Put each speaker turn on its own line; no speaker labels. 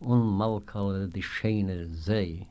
und Malkal die schöne See.